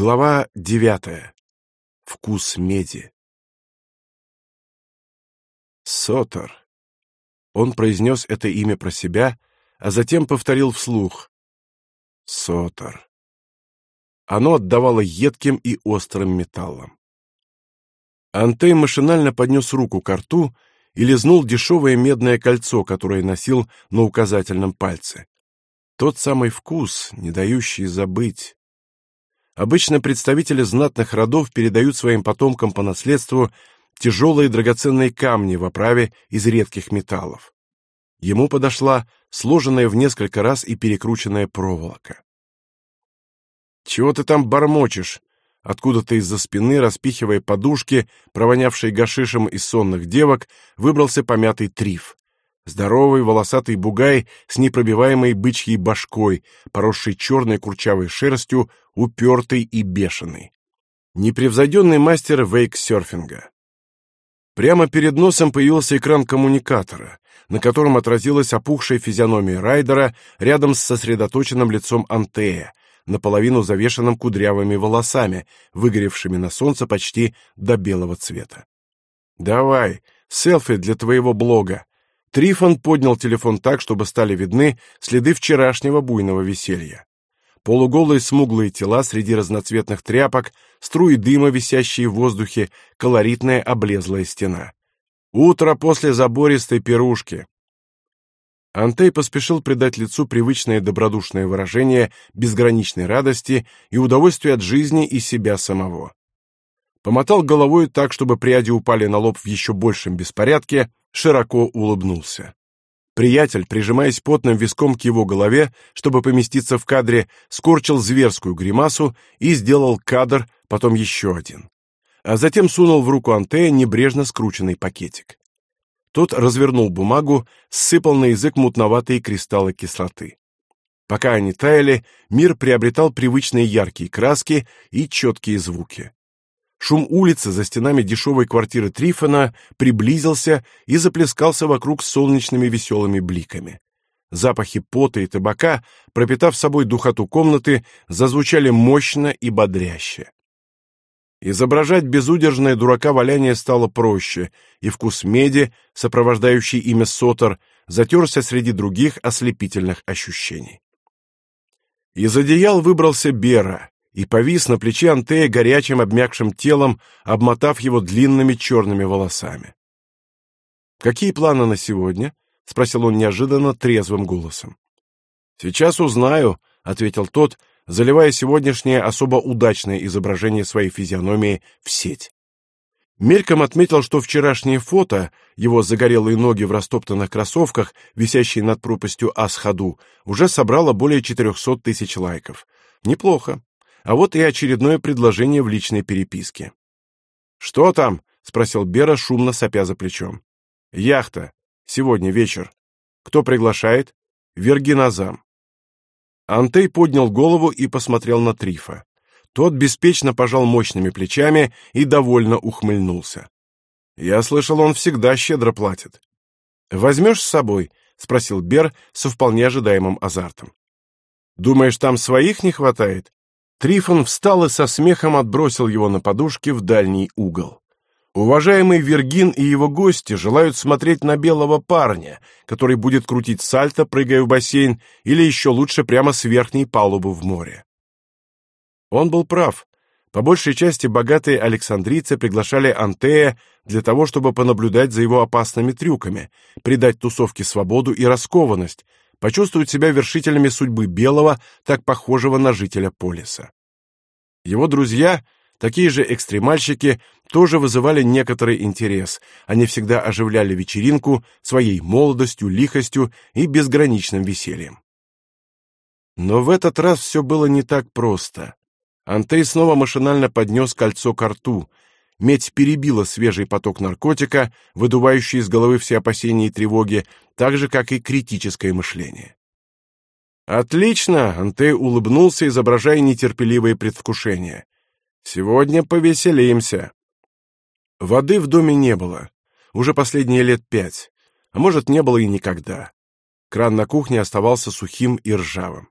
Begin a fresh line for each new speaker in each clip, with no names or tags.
Глава девятая. Вкус меди. Сотор. Он произнес это имя про себя, а затем повторил вслух. Сотор. Оно отдавало едким и острым металлом. Антей машинально поднес руку к рту и лизнул дешевое медное кольцо, которое носил на указательном пальце. Тот самый вкус, не дающий забыть. Обычно представители знатных родов передают своим потомкам по наследству тяжелые драгоценные камни в оправе из редких металлов. Ему подошла сложенная в несколько раз и перекрученная проволока. «Чего ты там бормочешь?» Откуда-то из-за спины, распихивая подушки, провонявшие гашишем из сонных девок, выбрался помятый триф. Здоровый волосатый бугай с непробиваемой бычьей башкой, поросший черной курчавой шерстью, упертый и бешеный. Непревзойденный мастер вейксерфинга. Прямо перед носом появился экран коммуникатора, на котором отразилась опухшая физиономия Райдера рядом с сосредоточенным лицом Антея, наполовину завешенным кудрявыми волосами, выгоревшими на солнце почти до белого цвета. «Давай, селфи для твоего блога», Трифон поднял телефон так, чтобы стали видны следы вчерашнего буйного веселья. Полуголые смуглые тела среди разноцветных тряпок, струи дыма, висящие в воздухе, колоритная облезлая стена. Утро после забористой пирушки. Антей поспешил придать лицу привычное добродушное выражение безграничной радости и удовольствия от жизни и себя самого. Помотал головой так, чтобы пряди упали на лоб в еще большем беспорядке, широко улыбнулся. Приятель, прижимаясь потным виском к его голове, чтобы поместиться в кадре, скорчил зверскую гримасу и сделал кадр, потом еще один. А затем сунул в руку Антея небрежно скрученный пакетик. Тот развернул бумагу, сыпал на язык мутноватые кристаллы кислоты. Пока они таяли, мир приобретал привычные яркие краски и четкие звуки. Шум улицы за стенами дешевой квартиры Трифона приблизился и заплескался вокруг солнечными веселыми бликами. Запахи пота и табака, пропитав собой духоту комнаты, зазвучали мощно и бодряще. Изображать безудержное дурака валяние стало проще, и вкус меди, сопровождающий имя Сотор, затерся среди других ослепительных ощущений. Из одеял выбрался Бера, и повис на плече Антея горячим обмякшим телом, обмотав его длинными черными волосами. «Какие планы на сегодня?» — спросил он неожиданно трезвым голосом. «Сейчас узнаю», — ответил тот, заливая сегодняшнее особо удачное изображение своей физиономии в сеть. Мельком отметил, что вчерашнее фото, его загорелые ноги в растоптанных кроссовках, висящие над пропастью Асхаду, уже собрало более 400 тысяч лайков. Неплохо. А вот и очередное предложение в личной переписке. «Что там?» — спросил Бера, шумно сопя за плечом. «Яхта. Сегодня вечер. Кто приглашает?» «Вергиназам». Антей поднял голову и посмотрел на Трифа. Тот беспечно пожал мощными плечами и довольно ухмыльнулся. «Я слышал, он всегда щедро платит». «Возьмешь с собой?» — спросил Бер со вполне ожидаемым азартом. «Думаешь, там своих не хватает?» Трифон встал и со смехом отбросил его на подушке в дальний угол. Уважаемый Вергин и его гости желают смотреть на белого парня, который будет крутить сальто, прыгая в бассейн, или еще лучше прямо с верхней палубы в море. Он был прав. По большей части богатые александрийцы приглашали Антея для того, чтобы понаблюдать за его опасными трюками, придать тусовке свободу и раскованность, почувствовать себя вершителями судьбы белого, так похожего на жителя полиса. Его друзья, такие же экстремальщики, тоже вызывали некоторый интерес. Они всегда оживляли вечеринку своей молодостью, лихостью и безграничным весельем. Но в этот раз все было не так просто. Антей снова машинально поднес кольцо к рту. Медь перебила свежий поток наркотика, выдувающий из головы все опасения и тревоги, так же, как и критическое мышление. «Отлично!» — Антей улыбнулся, изображая нетерпеливое предвкушение. «Сегодня повеселимся!» Воды в доме не было. Уже последние лет пять. А может, не было и никогда. Кран на кухне оставался сухим и ржавым.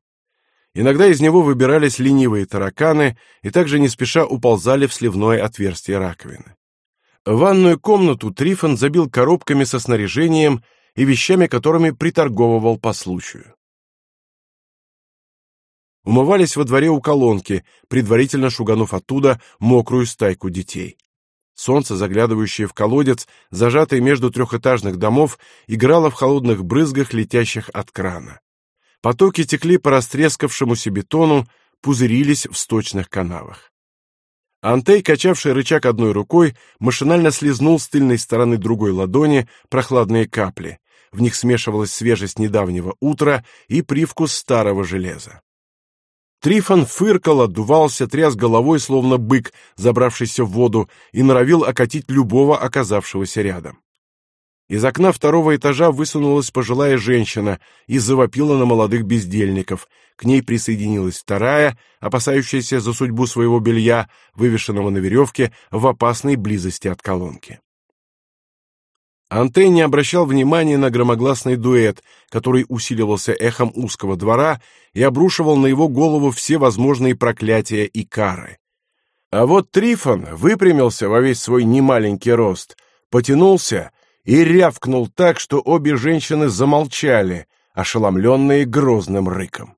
Иногда из него выбирались ленивые тараканы и также не спеша уползали в сливное отверстие раковины. Ванную комнату Трифон забил коробками со снаряжением и вещами, которыми приторговывал по случаю. Умывались во дворе у колонки, предварительно шуганув оттуда мокрую стайку детей. Солнце, заглядывающее в колодец, зажатый между трехэтажных домов, играло в холодных брызгах, летящих от крана. Потоки текли по растрескавшемуся бетону, пузырились в сточных канавах. Антей, качавший рычаг одной рукой, машинально слезнул с тыльной стороны другой ладони прохладные капли. В них смешивалась свежесть недавнего утра и привкус старого железа. Трифон фыркал, отдувался, тряс головой, словно бык, забравшийся в воду, и норовил окатить любого оказавшегося рядом. Из окна второго этажа высунулась пожилая женщина и завопила на молодых бездельников. К ней присоединилась вторая, опасающаяся за судьбу своего белья, вывешенного на веревке в опасной близости от колонки. Антей не обращал внимания на громогласный дуэт, который усиливался эхом узкого двора и обрушивал на его голову все возможные проклятия и кары. А вот Трифон выпрямился во весь свой немаленький рост, потянулся и рявкнул так, что обе женщины замолчали, ошеломленные грозным рыком.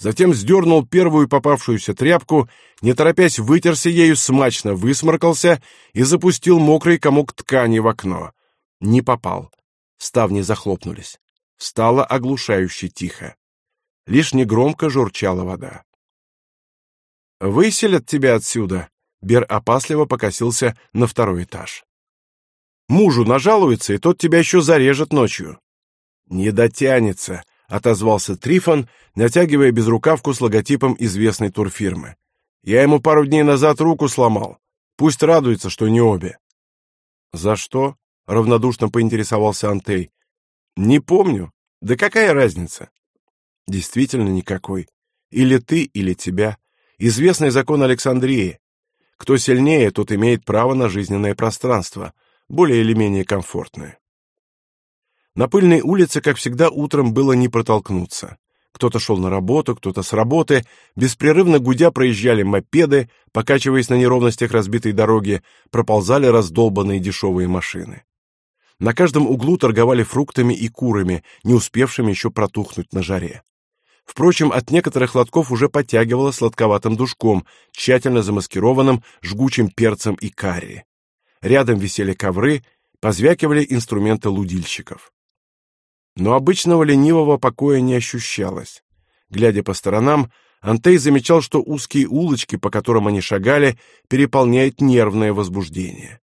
Затем сдернул первую попавшуюся тряпку, не торопясь вытерся ею, смачно высморкался и запустил мокрый комок ткани в окно. Не попал. Ставни захлопнулись. Стало оглушающе тихо. Лишь негромко журчала вода. «Выселят тебя отсюда!» Бер опасливо покосился на второй этаж. Мужу нажалуется, и тот тебя еще зарежет ночью. Не дотянется, отозвался Трифон, натягивая безрукавку с логотипом известной турфирмы. Я ему пару дней назад руку сломал. Пусть радуется, что не обе. За что? равнодушно поинтересовался Антей. Не помню. Да какая разница? Действительно никакой. Или ты, или тебя. Известный закон Александрии. Кто сильнее, тот имеет право на жизненное пространство более или менее комфортное. На пыльной улице, как всегда, утром было не протолкнуться. Кто-то шел на работу, кто-то с работы, беспрерывно гудя проезжали мопеды, покачиваясь на неровностях разбитой дороги, проползали раздолбанные дешевые машины. На каждом углу торговали фруктами и курами, не успевшими еще протухнуть на жаре. Впрочем, от некоторых лотков уже подтягивало сладковатым душком, тщательно замаскированным жгучим перцем и карри. Рядом висели ковры, позвякивали инструменты лудильщиков. Но обычного ленивого покоя не ощущалось. Глядя по сторонам, Антей замечал, что узкие улочки, по которым они шагали, переполняет нервное возбуждение.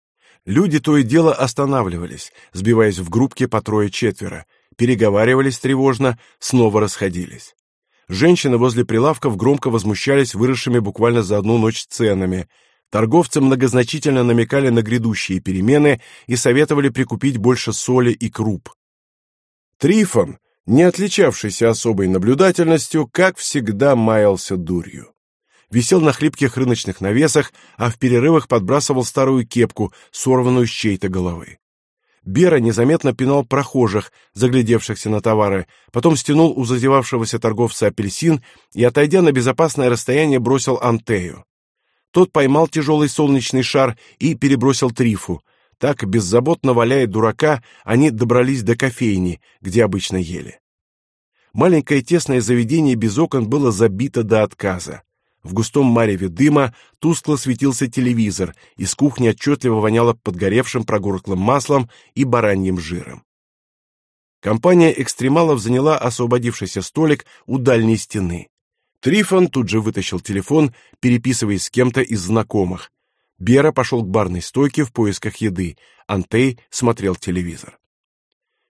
Люди то и дело останавливались, сбиваясь в группки по трое-четверо, переговаривались тревожно, снова расходились. Женщины возле прилавков громко возмущались выросшими буквально за одну ночь ценами, Торговцы многозначительно намекали на грядущие перемены и советовали прикупить больше соли и круп. Трифон, не отличавшийся особой наблюдательностью, как всегда маялся дурью. Висел на хлипких рыночных навесах, а в перерывах подбрасывал старую кепку, сорванную с чьей-то головы. Бера незаметно пинал прохожих, заглядевшихся на товары, потом стянул у зазевавшегося торговца апельсин и, отойдя на безопасное расстояние, бросил Антею. Тот поймал тяжелый солнечный шар и перебросил Трифу. Так, беззаботно валяя дурака, они добрались до кофейни, где обычно ели. Маленькое тесное заведение без окон было забито до отказа. В густом мареве дыма тускло светился телевизор, из кухни отчетливо воняло подгоревшим прогорклым маслом и бараньим жиром. Компания экстремалов заняла освободившийся столик у дальней стены. Трифон тут же вытащил телефон, переписываясь с кем-то из знакомых. Бера пошел к барной стойке в поисках еды. Антей смотрел телевизор.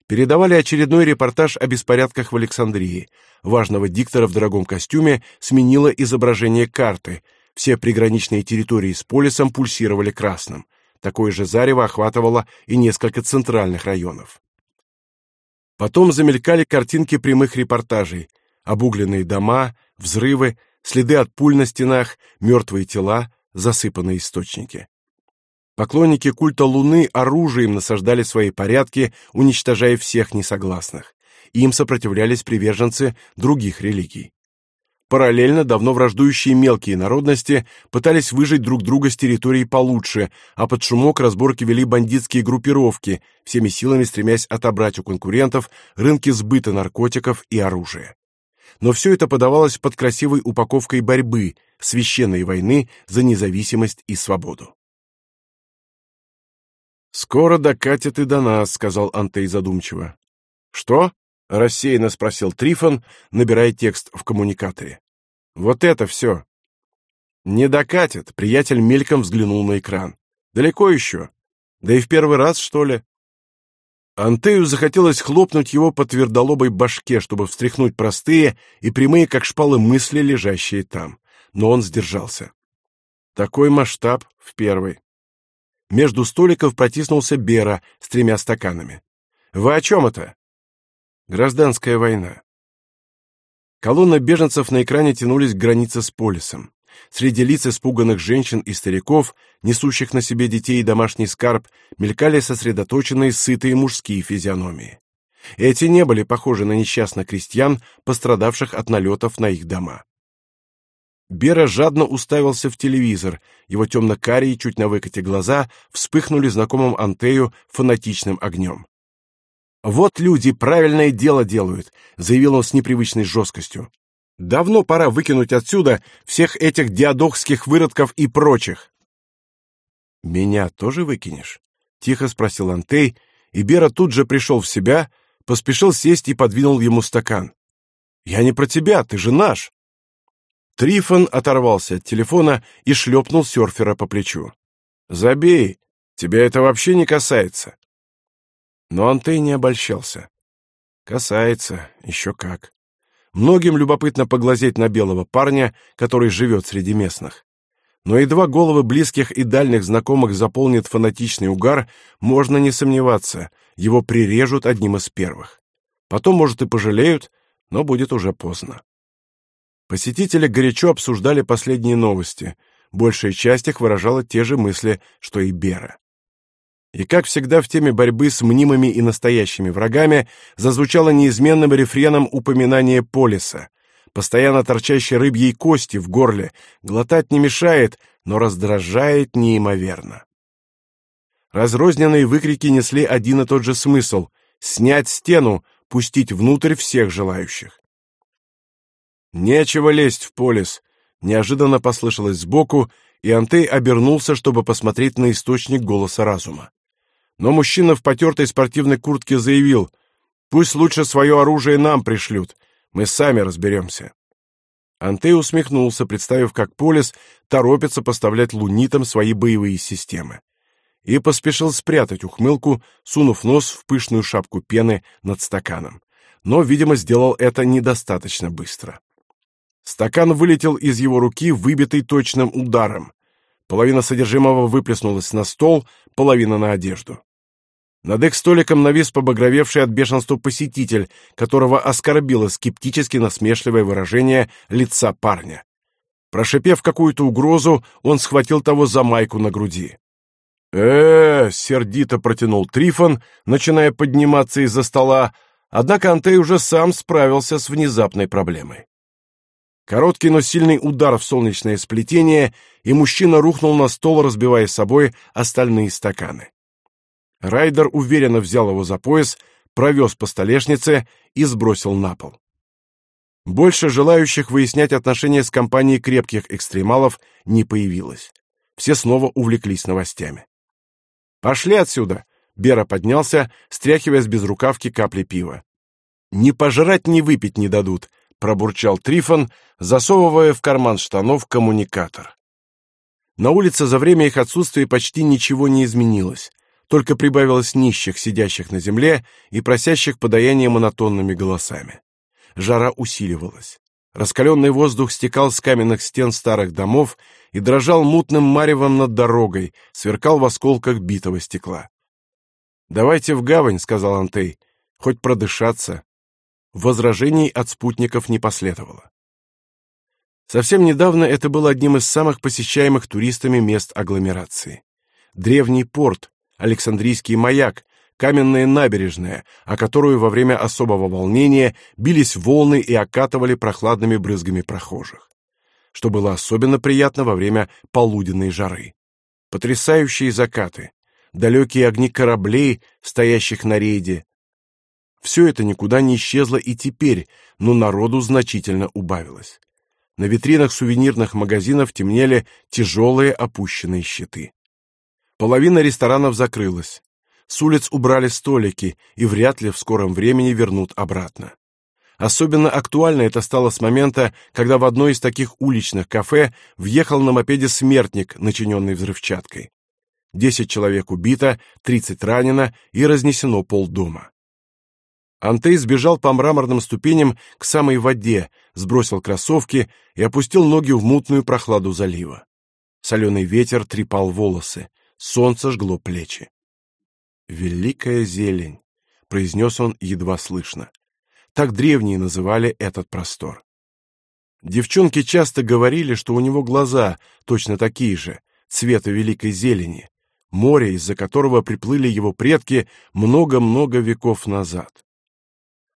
Передавали очередной репортаж о беспорядках в Александрии. Важного диктора в дорогом костюме сменило изображение карты. Все приграничные территории с полисом пульсировали красным. Такое же зарево охватывало и несколько центральных районов. Потом замелькали картинки прямых репортажей. Обугленные дома, взрывы, следы от пуль на стенах, мертвые тела, засыпанные источники. Поклонники культа Луны оружием насаждали свои порядки, уничтожая всех несогласных. Им сопротивлялись приверженцы других религий. Параллельно давно враждующие мелкие народности пытались выжить друг друга с территории получше, а под шумок разборки вели бандитские группировки, всеми силами стремясь отобрать у конкурентов рынки сбыта наркотиков и оружия. Но все это подавалось под красивой упаковкой борьбы, священной войны за независимость и свободу. «Скоро докатит и до нас», — сказал Антей задумчиво. «Что?» — рассеянно спросил Трифон, набирая текст в коммуникаторе. «Вот это все». «Не докатит», — приятель мельком взглянул на экран. «Далеко еще? Да и в первый раз, что ли?» Антею захотелось хлопнуть его по твердолобой башке, чтобы встряхнуть простые и прямые, как шпалы, мысли, лежащие там. Но он сдержался. Такой масштаб в первый. Между столиков протиснулся Бера с тремя стаканами. «Вы о чем это?» «Гражданская война». Колонна беженцев на экране тянулись к границе с полисом. Среди лиц испуганных женщин и стариков, несущих на себе детей и домашний скарб, мелькали сосредоточенные сытые мужские физиономии. Эти не были похожи на несчастных крестьян, пострадавших от налетов на их дома. Бера жадно уставился в телевизор. Его темно-карие, чуть на выкате глаза, вспыхнули знакомым Антею фанатичным огнем. «Вот люди правильное дело делают», — заявил он с непривычной жесткостью. «Давно пора выкинуть отсюда всех этих диадохских выродков и прочих». «Меня тоже выкинешь?» — тихо спросил Антей, и Бера тут же пришел в себя, поспешил сесть и подвинул ему стакан. «Я не про тебя, ты же наш!» Трифон оторвался от телефона и шлепнул серфера по плечу. «Забей! Тебя это вообще не касается!» Но Антей не обольщался. «Касается, еще как. Многим любопытно поглазеть на белого парня, который живет среди местных. Но едва головы близких и дальних знакомых заполнит фанатичный угар, можно не сомневаться, его прирежут одним из первых. Потом, может, и пожалеют, но будет уже поздно. Посетители горячо обсуждали последние новости. Большая часть их выражала те же мысли, что и Бера. И, как всегда, в теме борьбы с мнимыми и настоящими врагами зазвучало неизменным рефреном упоминание полиса. Постоянно торчащей рыбьей кости в горле. Глотать не мешает, но раздражает неимоверно. Разрозненные выкрики несли один и тот же смысл — снять стену, пустить внутрь всех желающих. «Нечего лезть в полис!» Неожиданно послышалось сбоку, и Антей обернулся, чтобы посмотреть на источник голоса разума. Но мужчина в потертой спортивной куртке заявил, «Пусть лучше свое оружие нам пришлют, мы сами разберемся». Антей усмехнулся, представив, как Полис торопится поставлять лунитам свои боевые системы. И поспешил спрятать ухмылку, сунув нос в пышную шапку пены над стаканом. Но, видимо, сделал это недостаточно быстро. Стакан вылетел из его руки, выбитый точным ударом. Половина содержимого выплеснулась на стол, половина на одежду. Над их столиком навис побагровевший от бешенства посетитель, которого оскорбило скептически насмешливое выражение лица парня. Прошипев какую-то угрозу, он схватил того за майку на груди. э, сердито протянул Трифон, начиная подниматься из-за стола, однако Антей уже сам справился с внезапной проблемой. Короткий, но сильный удар в солнечное сплетение, и мужчина рухнул на стол, разбивая с собой остальные стаканы. Райдер уверенно взял его за пояс, провез по столешнице и сбросил на пол. Больше желающих выяснять отношения с компанией крепких экстремалов не появилось. Все снова увлеклись новостями. «Пошли отсюда!» — Бера поднялся, стряхивая с безрукавки капли пива. «Ни пожрать, ни выпить не дадут», пробурчал Трифон, засовывая в карман штанов коммуникатор. На улице за время их отсутствия почти ничего не изменилось, только прибавилось нищих, сидящих на земле и просящих подаяния монотонными голосами. Жара усиливалась. Раскаленный воздух стекал с каменных стен старых домов и дрожал мутным маревом над дорогой, сверкал в осколках битого стекла. «Давайте в гавань», — сказал Антей, — «хоть продышаться». Возражений от спутников не последовало. Совсем недавно это было одним из самых посещаемых туристами мест агломерации. Древний порт, Александрийский маяк, каменная набережная, о которую во время особого волнения бились волны и окатывали прохладными брызгами прохожих. Что было особенно приятно во время полуденной жары. Потрясающие закаты, далекие огни кораблей, стоящих на рейде. Все это никуда не исчезло и теперь, но народу значительно убавилось. На витринах сувенирных магазинов темнели тяжелые опущенные щиты. Половина ресторанов закрылась. С улиц убрали столики и вряд ли в скором времени вернут обратно. Особенно актуально это стало с момента, когда в одно из таких уличных кафе въехал на мопеде смертник, начиненный взрывчаткой. Десять человек убито, тридцать ранено и разнесено полдома. Антей сбежал по мраморным ступеням к самой воде, сбросил кроссовки и опустил ноги в мутную прохладу залива. Соленый ветер трепал волосы, солнце жгло плечи. «Великая зелень», — произнес он едва слышно. Так древние называли этот простор. Девчонки часто говорили, что у него глаза точно такие же, цвета великой зелени, море, из-за которого приплыли его предки много-много веков назад.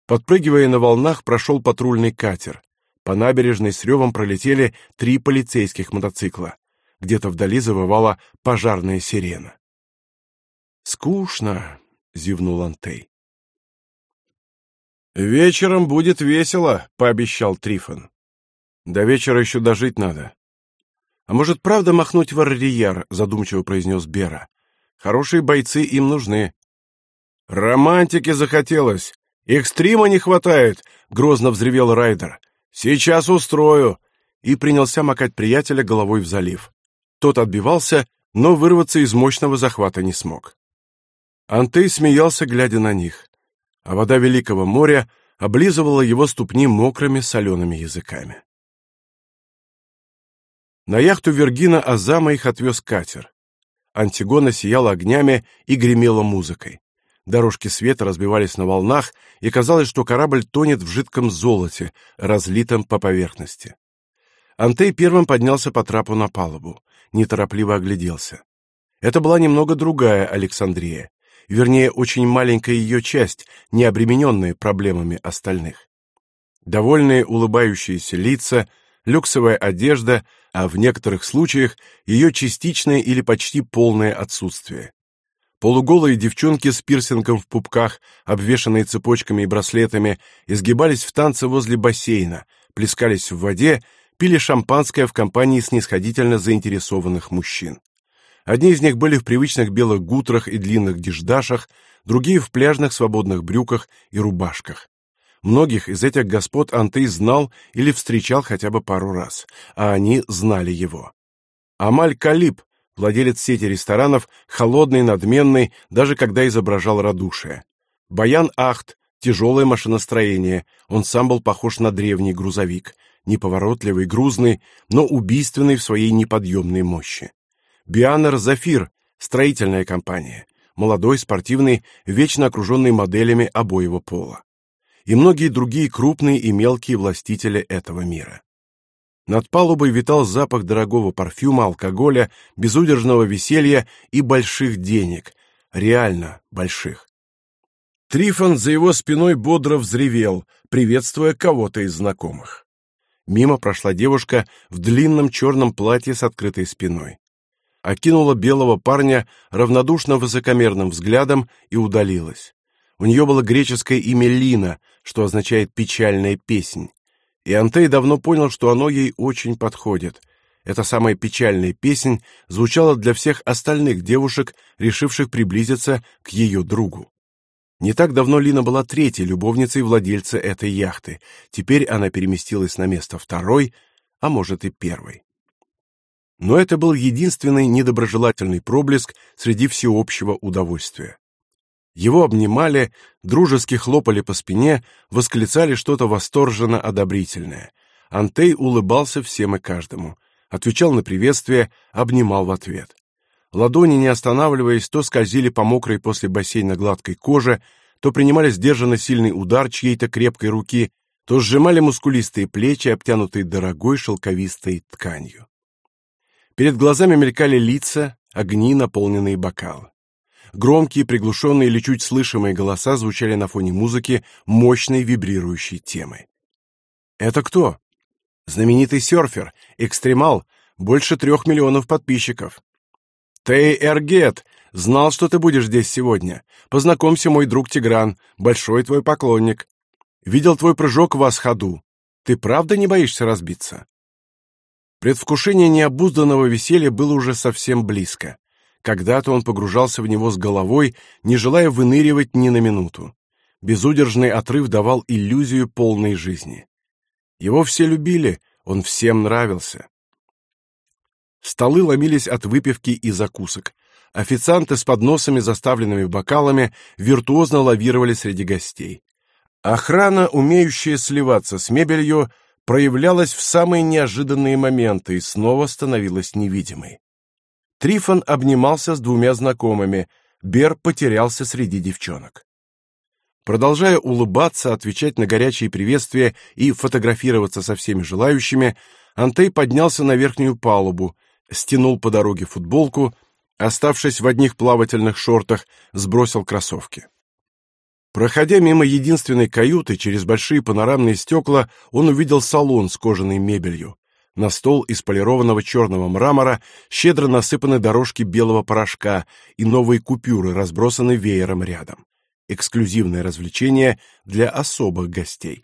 Подпрыгивая на волнах, прошел патрульный катер. По набережной с ревом пролетели три полицейских мотоцикла. Где-то вдали завывала пожарная сирена. «Скучно», — зевнул Антей. «Вечером будет весело», — пообещал Трифон. «До вечера еще дожить надо». «А может, правда махнуть в Аррияр?» — задумчиво произнес Бера. «Хорошие бойцы им нужны». «Романтики захотелось. Экстрима не хватает, грозно взревел Райдер. Сейчас устрою и принялся макать приятеля головой в залив. Тот отбивался, но вырваться из мощного захвата не смог. Антей смеялся, глядя на них, а вода великого моря облизывала его ступни мокрыми солеными языками. На яхту Вергина Азама их отвез катер. Антигона сияла огнями и гремела музыкой. Дорожки света разбивались на волнах, и казалось, что корабль тонет в жидком золоте, разлитом по поверхности. Антей первым поднялся по трапу на палубу, неторопливо огляделся. Это была немного другая Александрия, вернее, очень маленькая ее часть, не обремененная проблемами остальных. Довольные улыбающиеся лица, люксовая одежда, а в некоторых случаях ее частичное или почти полное отсутствие. Полуголые девчонки с пирсингом в пупках, обвешанные цепочками и браслетами, изгибались в танце возле бассейна, плескались в воде, пили шампанское в компании снисходительно заинтересованных мужчин. Одни из них были в привычных белых гутрах и длинных диждашах, другие в пляжных свободных брюках и рубашках. Многих из этих господ Антей знал или встречал хотя бы пару раз, а они знали его. Амаль Калиб, владелец сети ресторанов, холодный, надменный, даже когда изображал радушие. Баян Ахт, тяжелое машиностроение, он сам был похож на древний грузовик, неповоротливый, грузный, но убийственный в своей неподъемной мощи. Бианер Зафир, строительная компания, молодой, спортивный, вечно окруженный моделями обоего пола. И многие другие крупные и мелкие властители этого мира. Над палубой витал запах дорогого парфюма, алкоголя, безудержного веселья и больших денег, реально больших. Трифон за его спиной бодро взревел, приветствуя кого-то из знакомых. Мимо прошла девушка в длинном черном платье с открытой спиной. Окинула белого парня равнодушно высокомерным взглядом и удалилась. У нее было греческое имя Лина, что означает печальная песнь. И Антей давно понял, что оно ей очень подходит. Эта самая печальная песнь звучала для всех остальных девушек, решивших приблизиться к ее другу. Не так давно Лина была третьей любовницей владельца этой яхты. Теперь она переместилась на место второй, а может и первой. Но это был единственный недоброжелательный проблеск среди всеобщего удовольствия. Его обнимали, дружески хлопали по спине, восклицали что-то восторженно одобрительное. Антей улыбался всем и каждому, отвечал на приветствие, обнимал в ответ. Ладони, не останавливаясь, то скользили по мокрой после бассейна гладкой коже, то принимали сдержанно сильный удар чьей-то крепкой руки, то сжимали мускулистые плечи, обтянутые дорогой шелковистой тканью. Перед глазами мелькали лица, огни, наполненные бокалы. Громкие, приглушенные или чуть слышимые голоса звучали на фоне музыки мощной вибрирующей темы. «Это кто?» «Знаменитый серфер, экстремал, больше трех миллионов подписчиков». «Тей Эргет, знал, что ты будешь здесь сегодня. Познакомься, мой друг Тигран, большой твой поклонник. Видел твой прыжок в Асхаду. Ты правда не боишься разбиться?» Предвкушение необузданного веселья было уже совсем близко. Когда-то он погружался в него с головой, не желая выныривать ни на минуту. Безудержный отрыв давал иллюзию полной жизни. Его все любили, он всем нравился. Столы ломились от выпивки и закусок. Официанты с подносами, заставленными бокалами, виртуозно лавировали среди гостей. Охрана, умеющая сливаться с мебелью, проявлялась в самые неожиданные моменты и снова становилась невидимой. Трифон обнимался с двумя знакомыми, Бер потерялся среди девчонок. Продолжая улыбаться, отвечать на горячие приветствия и фотографироваться со всеми желающими, Антей поднялся на верхнюю палубу, стянул по дороге футболку, оставшись в одних плавательных шортах, сбросил кроссовки. Проходя мимо единственной каюты через большие панорамные стекла, он увидел салон с кожаной мебелью. На стол из полированного черного мрамора щедро насыпаны дорожки белого порошка и новые купюры разбросаны веером рядом. Эксклюзивное развлечение для особых гостей.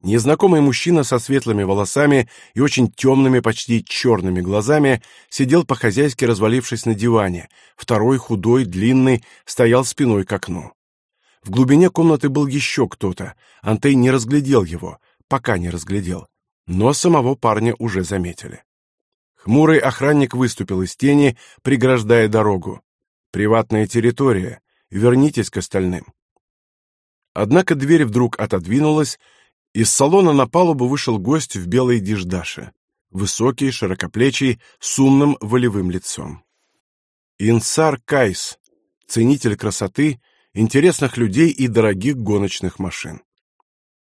Незнакомый мужчина со светлыми волосами и очень темными, почти черными глазами сидел по-хозяйски развалившись на диване. Второй, худой, длинный, стоял спиной к окну. В глубине комнаты был еще кто-то. Антей не разглядел его, пока не разглядел но самого парня уже заметили. Хмурый охранник выступил из тени, преграждая дорогу. Приватная территория. Вернитесь к остальным. Однако дверь вдруг отодвинулась, из салона на палубу вышел гость в белой диждаше, высокий, широкоплечий, с умным волевым лицом. Инсар Кайс, ценитель красоты, интересных людей и дорогих гоночных машин.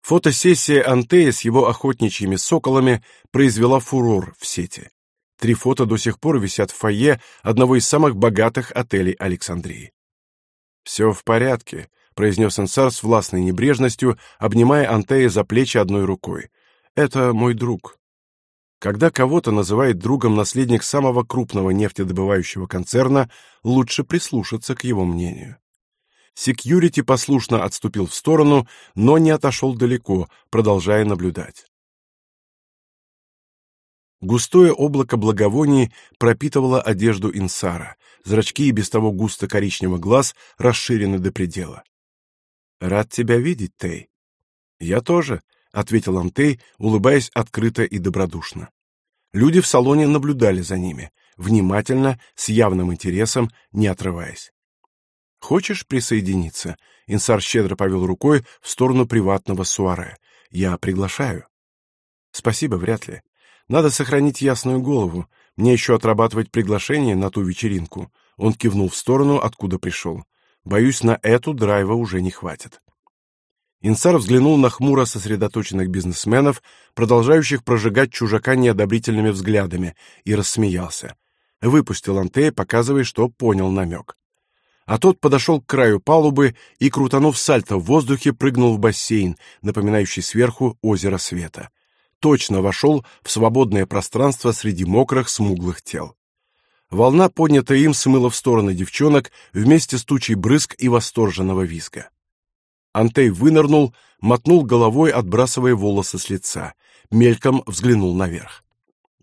Фотосессия Антея с его охотничьими соколами произвела фурор в сети. Три фото до сих пор висят в фойе одного из самых богатых отелей Александрии. «Все в порядке», — произнес Ансар с властной небрежностью, обнимая Антея за плечи одной рукой. «Это мой друг». Когда кого-то называет другом наследник самого крупного нефтедобывающего концерна, лучше прислушаться к его мнению. Секьюрити послушно отступил в сторону, но не отошел далеко, продолжая наблюдать. Густое облако благовоний пропитывало одежду Инсара. Зрачки и без того густо коричневых глаз расширены до предела. Рад тебя видеть, Тей. Я тоже, ответил Антей, улыбаясь открыто и добродушно. Люди в салоне наблюдали за ними, внимательно, с явным интересом, не отрываясь. Хочешь присоединиться? Инсар щедро повел рукой в сторону приватного суаре. Я приглашаю. Спасибо, вряд ли. Надо сохранить ясную голову. Мне еще отрабатывать приглашение на ту вечеринку. Он кивнул в сторону, откуда пришел. Боюсь, на эту драйва уже не хватит. Инсар взглянул на хмуро сосредоточенных бизнесменов, продолжающих прожигать чужака неодобрительными взглядами, и рассмеялся. Выпустил Антея, показывая, что понял намек а тот подошел к краю палубы и, крутанув сальто в воздухе, прыгнул в бассейн, напоминающий сверху озеро света. Точно вошел в свободное пространство среди мокрых смуглых тел. Волна, поднятая им, смыла в стороны девчонок вместе с тучей брызг и восторженного визга. Антей вынырнул, мотнул головой, отбрасывая волосы с лица, мельком взглянул наверх.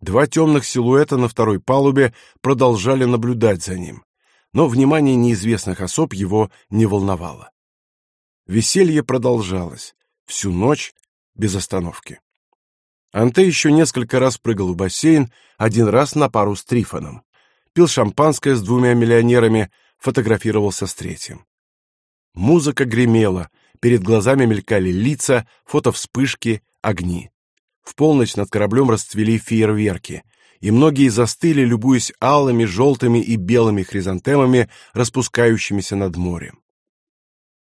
Два темных силуэта на второй палубе продолжали наблюдать за ним но внимание неизвестных особ его не волновало. Веселье продолжалось всю ночь без остановки. Анте еще несколько раз прыгал в бассейн, один раз на пару с Трифоном. Пил шампанское с двумя миллионерами, фотографировался с третьим. Музыка гремела, перед глазами мелькали лица, фотовспышки, огни. В полночь над кораблем расцвели фейерверки — и многие застыли, любуясь алыми, желтыми и белыми хризантемами, распускающимися над морем.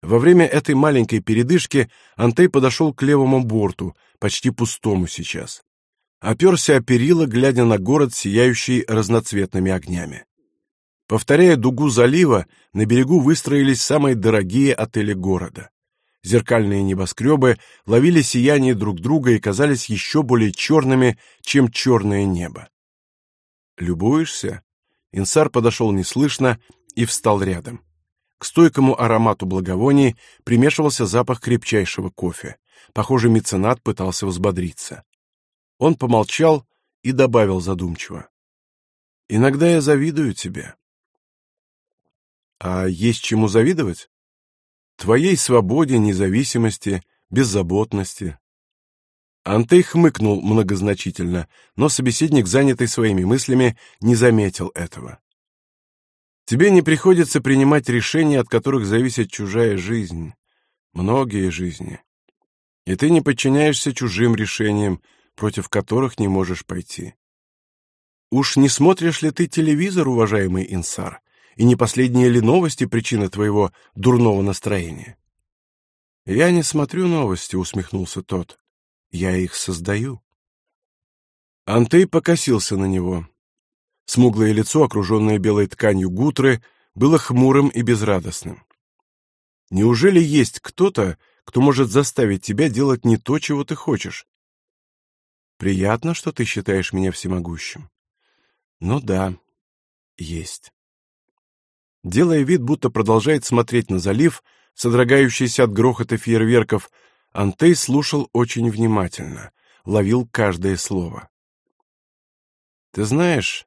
Во время этой маленькой передышки Антей подошел к левому борту, почти пустому сейчас. Оперся о перила, глядя на город, сияющий разноцветными огнями. Повторяя дугу залива, на берегу выстроились самые дорогие отели города. Зеркальные небоскребы ловили сияние друг друга и казались еще более черными, чем черное небо. «Любуешься?» Инсар подошел неслышно и встал рядом. К стойкому аромату благовоний примешивался запах крепчайшего кофе. Похоже, меценат пытался взбодриться. Он помолчал и добавил задумчиво. «Иногда я завидую тебе». «А есть чему завидовать?» «Твоей свободе, независимости, беззаботности». Антей хмыкнул многозначительно, но собеседник, занятый своими мыслями, не заметил этого. «Тебе не приходится принимать решения, от которых зависит чужая жизнь, многие жизни, и ты не подчиняешься чужим решениям, против которых не можешь пойти. Уж не смотришь ли ты телевизор, уважаемый Инсар, и не последние ли новости причина твоего дурного настроения? Я не смотрю новости, усмехнулся тот. Я их создаю. Антей покосился на него. Смуглое лицо, окруженное белой тканью гутры, было хмурым и безрадостным. Неужели есть кто-то, кто может заставить тебя делать не то, чего ты хочешь? Приятно, что ты считаешь меня всемогущим. Ну да, есть. Делая вид, будто продолжает смотреть на залив, содрогающийся от грохота фейерверков, Антей слушал очень внимательно, ловил каждое слово. Ты знаешь,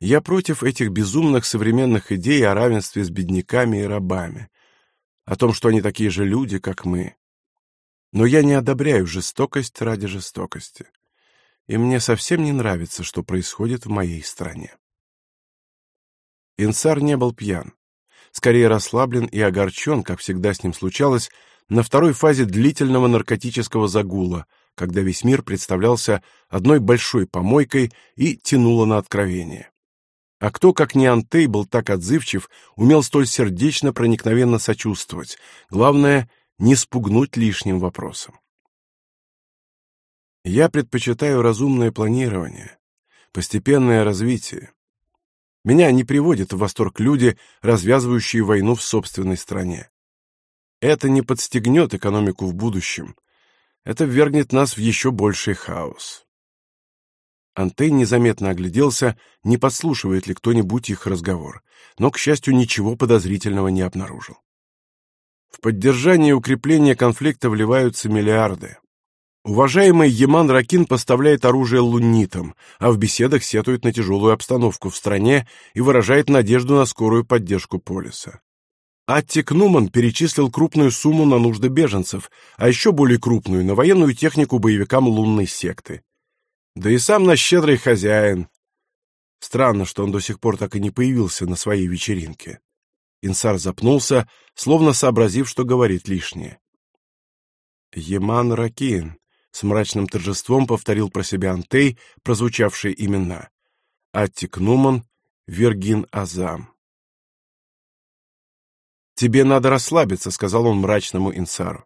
я против этих безумных современных идей о равенстве с бедняками и рабами, о том, что они такие же люди, как мы. Но я не одобряю жестокость ради жестокости и мне совсем не нравится, что происходит в моей стране. Инсар не был пьян, скорее расслаблен и огорчен, как всегда с ним случалось, на второй фазе длительного наркотического загула, когда весь мир представлялся одной большой помойкой и тянуло на откровение. А кто, как не Антей, был так отзывчив, умел столь сердечно проникновенно сочувствовать, главное — не спугнуть лишним вопросом. Я предпочитаю разумное планирование, постепенное развитие. Меня не приводят в восторг люди, развязывающие войну в собственной стране. Это не подстегнет экономику в будущем. Это ввергнет нас в еще больший хаос. Антей незаметно огляделся, не подслушивает ли кто-нибудь их разговор, но, к счастью, ничего подозрительного не обнаружил. В поддержание и укрепление конфликта вливаются миллиарды. Уважаемый Яман Ракин поставляет оружие луннитам, а в беседах сетует на тяжелую обстановку в стране и выражает надежду на скорую поддержку полиса. Аттик Нуман перечислил крупную сумму на нужды беженцев, а еще более крупную на военную технику боевикам лунной секты. Да и сам наш щедрый хозяин. Странно, что он до сих пор так и не появился на своей вечеринке. Инсар запнулся, словно сообразив, что говорит лишнее. Еман Ракин. С мрачным торжеством повторил про себя Антей прозвучавшие имена. Аттик Нуман, Вергин Азам. «Тебе надо расслабиться», — сказал он мрачному Инсару.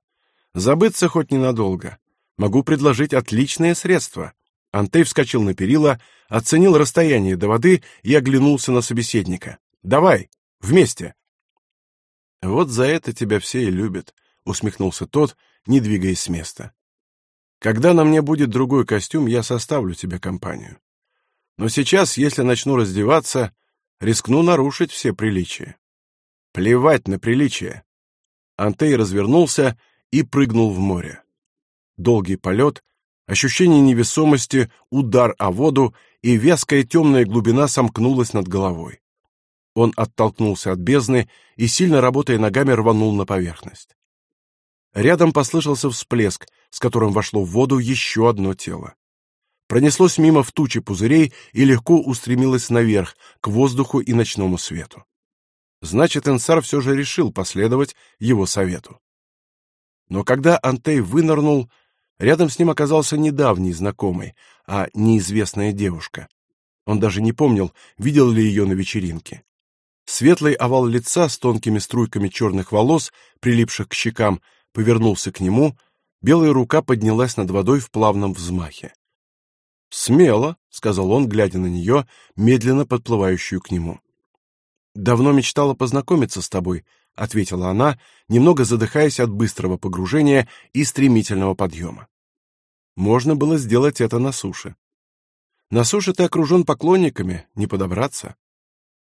«Забыться хоть ненадолго. Могу предложить отличное средство». Антей вскочил на перила, оценил расстояние до воды и оглянулся на собеседника. «Давай, вместе!» «Вот за это тебя все и любят», — усмехнулся тот, не двигаясь с места. Когда на мне будет другой костюм, я составлю тебе компанию. Но сейчас, если начну раздеваться, рискну нарушить все приличия. Плевать на приличия. Антей развернулся и прыгнул в море. Долгий полет, ощущение невесомости, удар о воду, и вязкая темная глубина сомкнулась над головой. Он оттолкнулся от бездны и, сильно работая ногами, рванул на поверхность. Рядом послышался всплеск, с которым вошло в воду еще одно тело. Пронеслось мимо в тучи пузырей и легко устремилось наверх, к воздуху и ночному свету. Значит, Энсар все же решил последовать его совету. Но когда Антей вынырнул, рядом с ним оказался недавний знакомый, а неизвестная девушка. Он даже не помнил, видел ли ее на вечеринке. Светлый овал лица с тонкими струйками черных волос, прилипших к щекам, повернулся к нему, белая рука поднялась над водой в плавном взмахе. «Смело», — сказал он, глядя на нее, медленно подплывающую к нему. Давно мечтала познакомиться с тобой, ответила она, немного задыхаясь от быстрого погружения и стремительного подъема. Можно было сделать это на суше. На суше ты окружен поклонниками, не подобраться.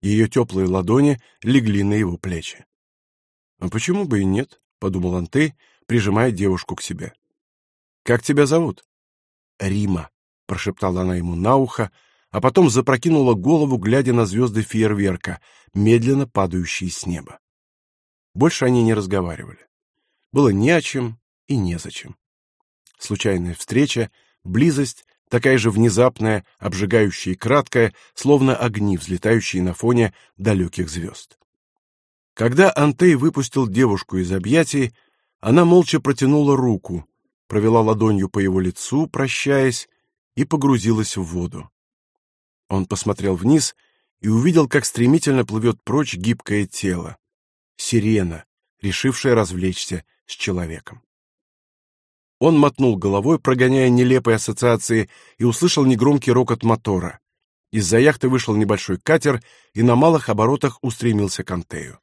Ее теплые ладони легли на его плечи. А почему бы и нет, подумал Антей, прижимая девушку к себе. Как тебя зовут? Рима, прошептала она ему на ухо, а потом запрокинула голову, глядя на звезды фейерверка, медленно падающие с неба. Больше они не разговаривали. Было не о чем и незачем. Случайная встреча, близость, такая же внезапная, обжигающая и краткая, словно огни, взлетающие на фоне далеких звезд. Когда Антей выпустил девушку из объятий, она молча протянула руку, провела ладонью по его лицу, прощаясь, и погрузилась в воду. Он посмотрел вниз и увидел, как стремительно плывет прочь гибкое тело. Сирена, решившая развлечься с человеком. Он мотнул головой, прогоняя нелепые ассоциации, и услышал негромкий рокот мотора. Из-за яхты вышел небольшой катер и на малых оборотах устремился к Антею.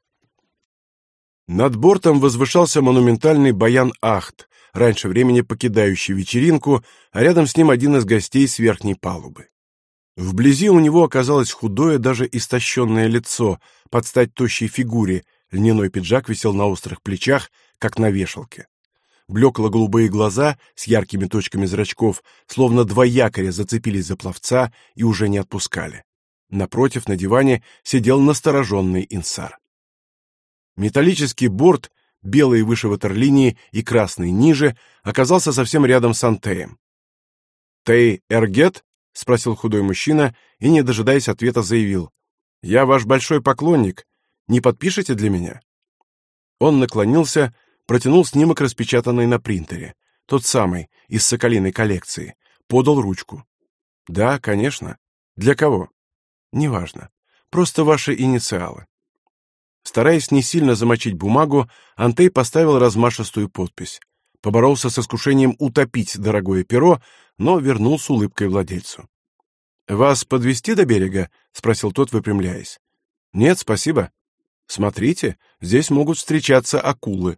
Над бортом возвышался монументальный баян-ахт, раньше времени покидающий вечеринку, а рядом с ним один из гостей с верхней палубы. Вблизи у него оказалось худое, даже истощенное лицо, под стать тощей фигуре, льняной пиджак висел на острых плечах, как на вешалке. Блекло-голубые глаза с яркими точками зрачков, словно два якоря зацепились за пловца и уже не отпускали. Напротив, на диване, сидел настороженный инсар. Металлический борт, белый выше ватерлинии и красный ниже, оказался совсем рядом с Антеем. «Ты Эргет?» — спросил худой мужчина и, не дожидаясь ответа, заявил. «Я ваш большой поклонник. Не подпишете для меня?» Он наклонился, протянул снимок, распечатанный на принтере, тот самый, из соколиной коллекции, подал ручку. «Да, конечно. Для кого?» «Неважно. Просто ваши инициалы». Стараясь не сильно замочить бумагу, Антей поставил размашистую подпись поборолся с искушением утопить дорогое перо, но вернул с улыбкой владельцу. Вас подвести до берега? спросил тот, выпрямляясь. Нет, спасибо. Смотрите, здесь могут встречаться акулы.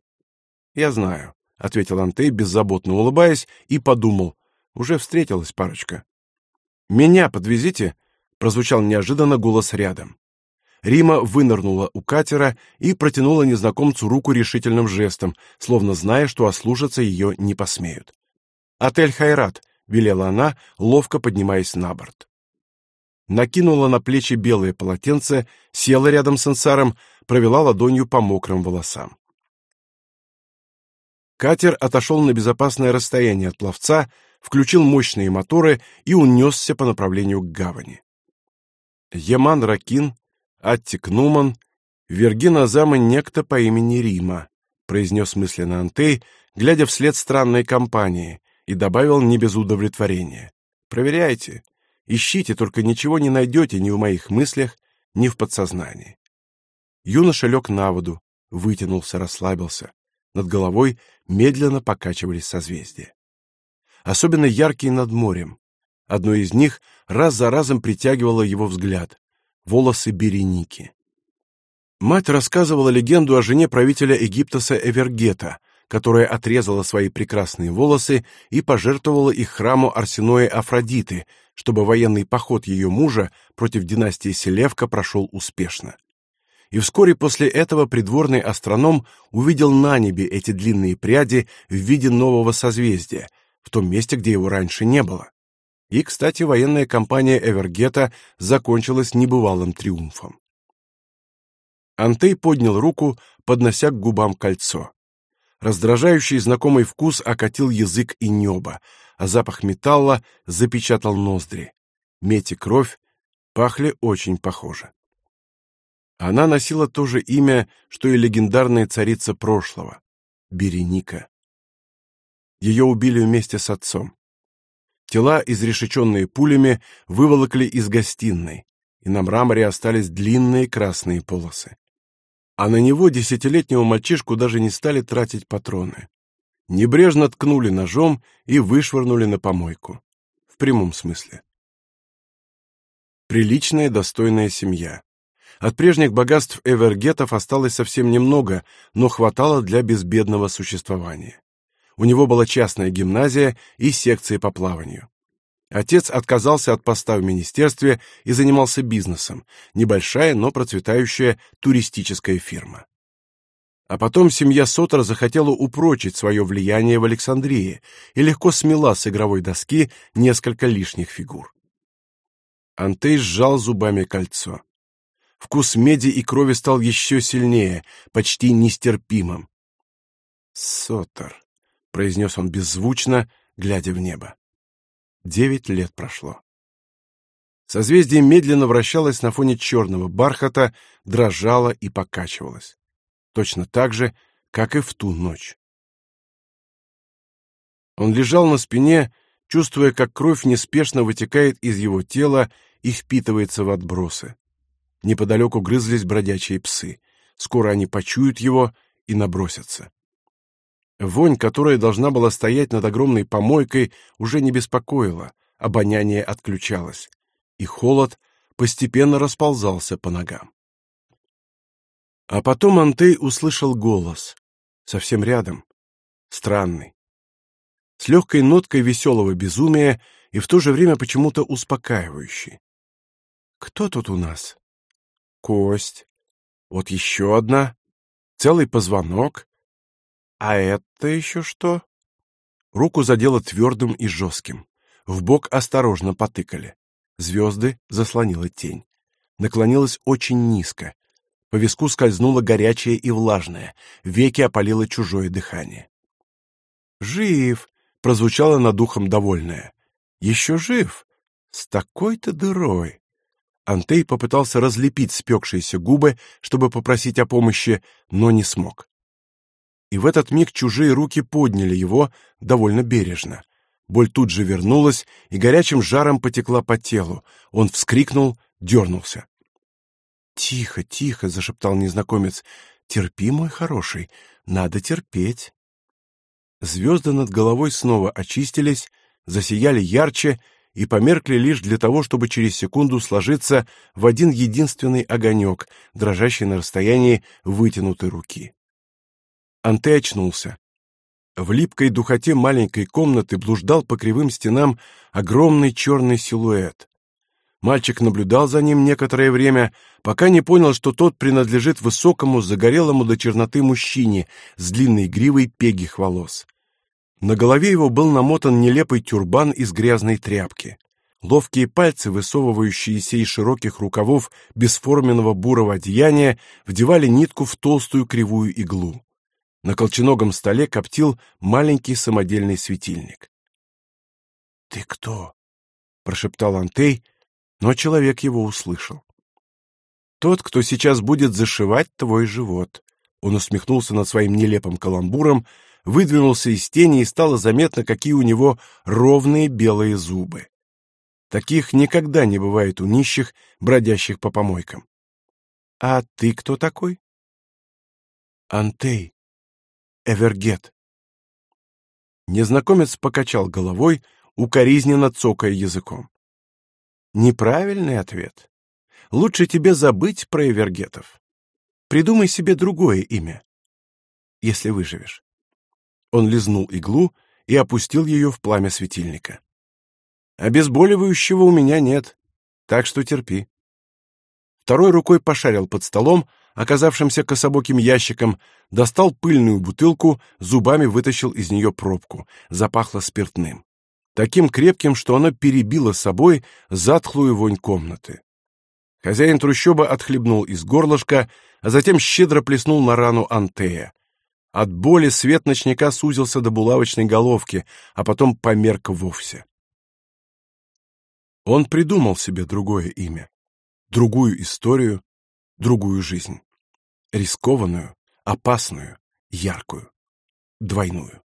Я знаю, ответил Антей, беззаботно улыбаясь, и подумал: уже встретилась парочка. Меня подвезите, прозвучал неожиданно голос рядом. Рима вынырнула у катера и протянула незнакомцу руку решительным жестом, словно зная, что ослушаться ее не посмеют. «Отель Хайрат», — велела она, ловко поднимаясь на борт. Накинула на плечи белое полотенце, села рядом с ансаром, провела ладонью по мокрым волосам. Катер отошел на безопасное расстояние от пловца, включил мощные моторы и унесся по направлению к гавани. Яман Ракин Аттик Нуман, Вергина зама некто по имени Рима, произнес мысленно Антей, глядя вслед странной компании, и добавил не без удовлетворения. Проверяйте, ищите, только ничего не найдете ни в моих мыслях, ни в подсознании. Юноша лег на воду, вытянулся, расслабился. Над головой медленно покачивались созвездия. Особенно яркие над морем. Одно из них раз за разом притягивало его взгляд волосы Береники. Мать рассказывала легенду о жене правителя Египтоса Эвергета, которая отрезала свои прекрасные волосы и пожертвовала их храму Арсеноя Афродиты, чтобы военный поход ее мужа против династии Селевка прошел успешно. И вскоре после этого придворный астроном увидел на небе эти длинные пряди в виде нового созвездия, в том месте, где его раньше не было. И, кстати, военная кампания Эвергета закончилась небывалым триумфом. Антей поднял руку, поднося к губам кольцо. Раздражающий знакомый вкус окатил язык и небо, а запах металла запечатал ноздри. Медь и кровь пахли очень похоже. Она носила то же имя, что и легендарная царица прошлого — Береника. Ее убили вместе с отцом. Тела, изрешеченные пулями, выволокли из гостиной, и на мраморе остались длинные красные полосы. А на него десятилетнего мальчишку даже не стали тратить патроны. Небрежно ткнули ножом и вышвырнули на помойку. В прямом смысле. Приличная, достойная семья. От прежних богатств Эвергетов осталось совсем немного, но хватало для безбедного существования. У него была частная гимназия и секции по плаванию. Отец отказался от поста в министерстве и занимался бизнесом, небольшая, но процветающая туристическая фирма. А потом семья Сотера захотела упрочить свое влияние в Александрии и легко смела с игровой доски несколько лишних фигур. Антей сжал зубами кольцо. Вкус меди и крови стал еще сильнее, почти нестерпимым. «Сотер», — произнес он беззвучно, глядя в небо. Девять лет прошло. Созвездие медленно вращалось на фоне черного бархата, дрожало и покачивалось. Точно так же, как и в ту ночь. Он лежал на спине, чувствуя, как кровь неспешно вытекает из его тела и впитывается в отбросы. Неподалеку грызлись бродячие псы. Скоро они почуют его и набросятся. Вонь, которая должна была стоять над огромной помойкой, уже не беспокоила, обоняние отключалось, и холод постепенно расползался по ногам. А потом Антей услышал голос, совсем рядом, странный, с легкой ноткой веселого безумия и в то же время почему-то успокаивающий. «Кто тут у нас?» «Кость. Вот еще одна. Целый позвонок. А это еще что? Руку задело твердым и жестким. В бок осторожно потыкали. Звезды заслонила тень. Наклонилась очень низко. По виску скользнуло горячее и влажное, веки опалило чужое дыхание. «Жив!» — прозвучало над ухом довольное. «Еще жив! С такой-то дырой!» Антей попытался разлепить спекшиеся губы, чтобы попросить о помощи, но не смог и в этот миг чужие руки подняли его довольно бережно. Боль тут же вернулась и горячим жаром потекла по телу. Он вскрикнул, дернулся. «Тихо, тихо!» — зашептал незнакомец. «Терпи, мой хороший, надо терпеть». Звезды над головой снова очистились, засияли ярче и померкли лишь для того, чтобы через секунду сложиться в один единственный огонек, дрожащий на расстоянии вытянутой руки. Анте очнулся. В липкой духоте маленькой комнаты блуждал по кривым стенам огромный черный силуэт. Мальчик наблюдал за ним некоторое время, пока не понял, что тот принадлежит высокому, загорелому до черноты мужчине с длинной гривой пегих волос. На голове его был намотан нелепый тюрбан из грязной тряпки. Ловкие пальцы, высовывающиеся из широких рукавов бесформенного бурого одеяния, вдевали нитку в толстую кривую иглу. На колченогом столе коптил маленький самодельный светильник. «Ты кто?» — прошептал Антей, но человек его услышал. «Тот, кто сейчас будет зашивать твой живот». Он усмехнулся над своим нелепым каламбуром, выдвинулся из тени и стало заметно, какие у него ровные белые зубы. Таких никогда не бывает у нищих, бродящих по помойкам. «А ты кто такой?» «Антей», Эвергет. Незнакомец покачал головой, укоризненно цокая языком. Неправильный ответ. Лучше тебе забыть про Эвергетов. Придумай себе другое имя, если выживешь. Он лизнул иглу и опустил ее в пламя светильника. Обезболивающего у меня нет, так что терпи. Второй рукой пошарил под столом, оказавшимся кособоким ящиком, достал пыльную бутылку, зубами вытащил из нее пробку. Запахло спиртным. Таким крепким, что оно перебило собой затхлую вонь комнаты. Хозяин трущоба отхлебнул из горлышка, а затем щедро плеснул на рану Антея. От боли свет ночника сузился до булавочной головки, а потом померк вовсе. Он придумал себе другое имя другую историю, другую жизнь. Рискованную, опасную, яркую, двойную.